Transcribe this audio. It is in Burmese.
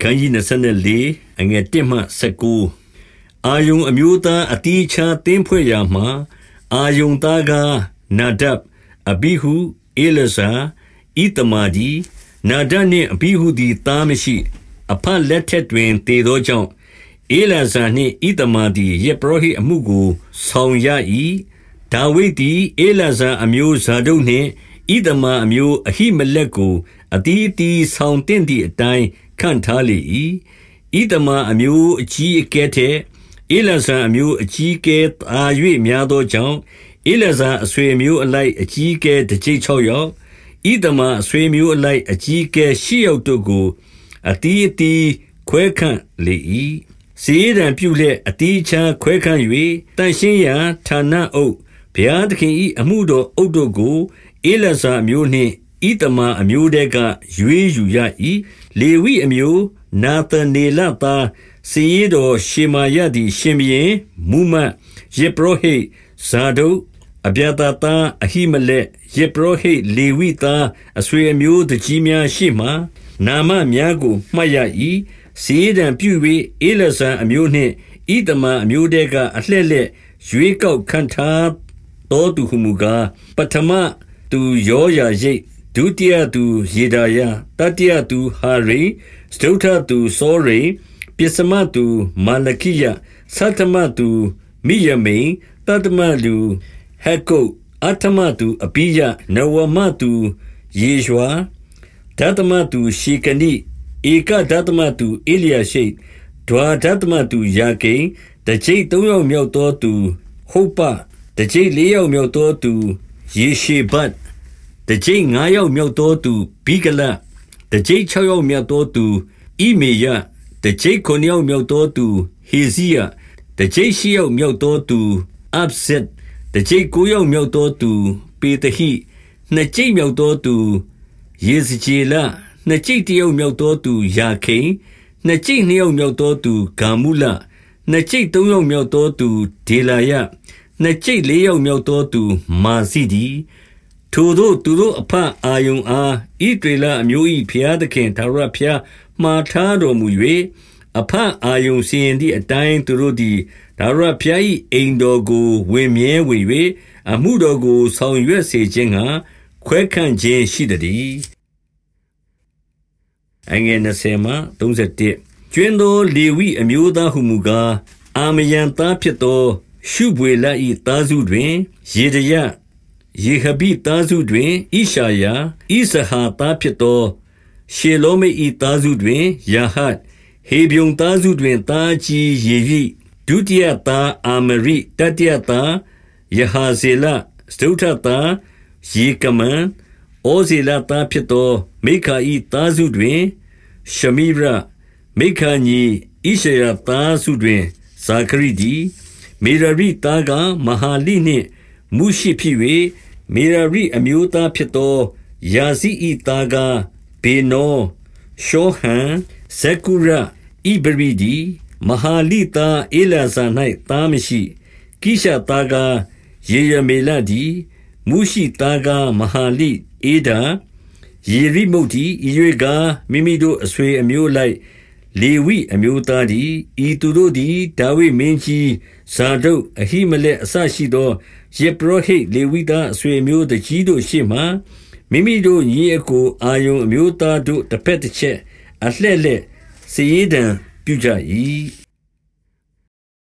ခန်းကြီး24အငယ်1မှ19အာယုံအမျိုးသားအတီးချာတင်းဖွဲ့ရာမှာအာယုံသားကနာဒပ်အဘိဟုအေလဇာဣတမာဒီနာဒနှင့်အဘိဟုသည်သားမရှိ အဖလက်ထက်တွင်တည်သောကြောင့်အေလဇာနှင့်ဣတမာသည်ယေပရောဟိအမှုကိုဆောင်ရ၏ဒါဝိဒ်သည်အေလဇာအမျိုးဇာဒုတ်နှင့်ဣဒမာအမျိုးအဟိမလက်ကိုအတီးအတီးဆောင်တင့်သည့်အတိုင်း ခန့်ထားလေ၏ဣဒမာအမျိုးအကြီးအကဲထက်အေလဇာအမျိုးအကြီးအကဲသာ၍များသောကြောင့်အေလဇာအဆွေမျိုးအလိုက်အကြီးအကဲတစ်ကြိမ်6ယောက်ဣဒမာအဆွေမျိုးအလိုက်အကြီးအကဲ10ယောက်တို့ကိုအတီးအတီးခွဲခန့်လေ၏စေရန်ပြုလက်အတီးချမ်းခွဲခန့်၍တန်ရှင်းရာဌာနအုပ်ဘုရားသခင်၏အမှုတော်အုပ်တို့ကိုဧလဇာအမျိုးနှင့် ဣတမာအမျိုးတဲကရွေးယူရ၏လေဝိအမျိုးနာသနေလသားစေရတော်ရှေမာယသည်ရှင်ဘရင်မူမတ်ယေပရောဟိတ်ဇာဒုတ်အဗျာတာသားအဟိမလက်ယေပရောဟိတ်လေဝိသားအဆွေအမျိုးတကြီးများရှိမှနာမများကိုမှတ်ရ၏စေဒံပြု၍ဧလဇာအမျိုးနှင့်ဣတမာအမျိုးတဲကအလှဲ့လက်ရွေးကောက်ခံထားတော်သူဟုမူကားပထမသူယောယာရိတ် ဒုတိယသူယေဒါယတတိယသူဟာရိစတုထသူစောရိပစ္စမသူမာလကိယသတ္တမသူမိယမိန်တတမလူဟက်ကုတ်အတ္တမသူအပိယနဝမသူယေရှွာဒတမသူရှေကနိဧကဒတမသူအေလျာရှိဒွါဒတမသူယာကိန်တကြိတ်သုံးယောက်မြောက်သောသူဟုတ်ပတကြိတ်လေးယောက်မြောက်သောသူယေရှေဘတ် တကြိမ်9ယောက်မြောက်သောသူဘိကလတကြိမ်6ယောက်မြောက်သောသူဣမေယတကြိမ်9ယောက်မြောက်သောသူဟေဇိယတကြိမ်10ယောက်မြောက်သောသူအပ်ဇက်တကြိမ်9ယောက်မြောက်သောသူပေတဟိနှစ်ကြိမ်မြောက်သောသူယေဇကျေလနှစ်ကြိမ်တယောက်မြောက်သောသူယာခိန်နှစ်ကြိမ်နှစ်ယောက်မြောက်သောသူဂါမုလနှစ်ကြိမ်သုံးယောက်မြောက်သောသူဒေလာယနှစ်ကြိမ်လေးယောက်မြောက်သောသူမာစီဒီ ထိုသို့သူတို့အဖအာယုံအားဣဒေလအမျိုး၏ဖျားသခင်သာရဖျားမှားထားတော်မူ၍အဖအာယုံစီရင်သည့်အတိုင်းသူတို့သည်သာရဖျား၏အိမ်တော်ကိုဝင်မြဲဝင်၍အမှုတော်ကိုဆောင်ရွက်စေခြင်းကခွဲခန့်ခြင်းရှိသည်အငယ်20မှ31ကျွင်းသောလေဝိအမျိုးသားဟုမူကားအာမယံသားဖြစ်သော ရှုဘွေလ၏သားစုတွင်ယေဒယ ယေဟဘိသားစုတွင်ဣရှာယဣဇဟာသားဖြစ်သောရှေလောမေ၏သားစုတွင်ယာဟတ်ဟေဗျုံသားစုတွင်သားကြီးယေရိဒုတိယသားအာမရိတတိယသားယဟာဇေလစတုထသားယေကမန်ဩဇေလသားဖြစ်သောမိခာ၏သားစုတွင်ရှမိရမိခာညီဣရှယသားစုတွင်ဇာခရိဒီမေရရိသားကမဟာလိနှင့်မုရှိဖြစ်၍ မေရရိအမျိုးသားဖြစ်သော ယာဇိဤသားကဘေနောရှောဟန်ဇကုရဣဘရိဒီမဟာလိသားအေလာဇာ၌သားမရှိကိရှသားကယေရမေလဒီမုရှိသားကမဟာလိအေဒာယေရိမုတ်ဒီဤ၍ကမိမိတို့အဆွေအမျိုးလိုက် လေဝိအမျိုးသားသည်ဤသူတို့သည်ဒါဝိမင်းကြီးဇာဒုတ်အဟိမလက်အစရှိသောယေပရောဟိတ်လေဝိသားအဆွေမျိုးတကြီးတို့ရှေ့မှမိမိတို့ညီအကိုအာယုံအမျိုးသားတို့တစ်ဖက်တစ်ချက်အလှဲ့လှဲ့စည်ရဒံပြုကြ၏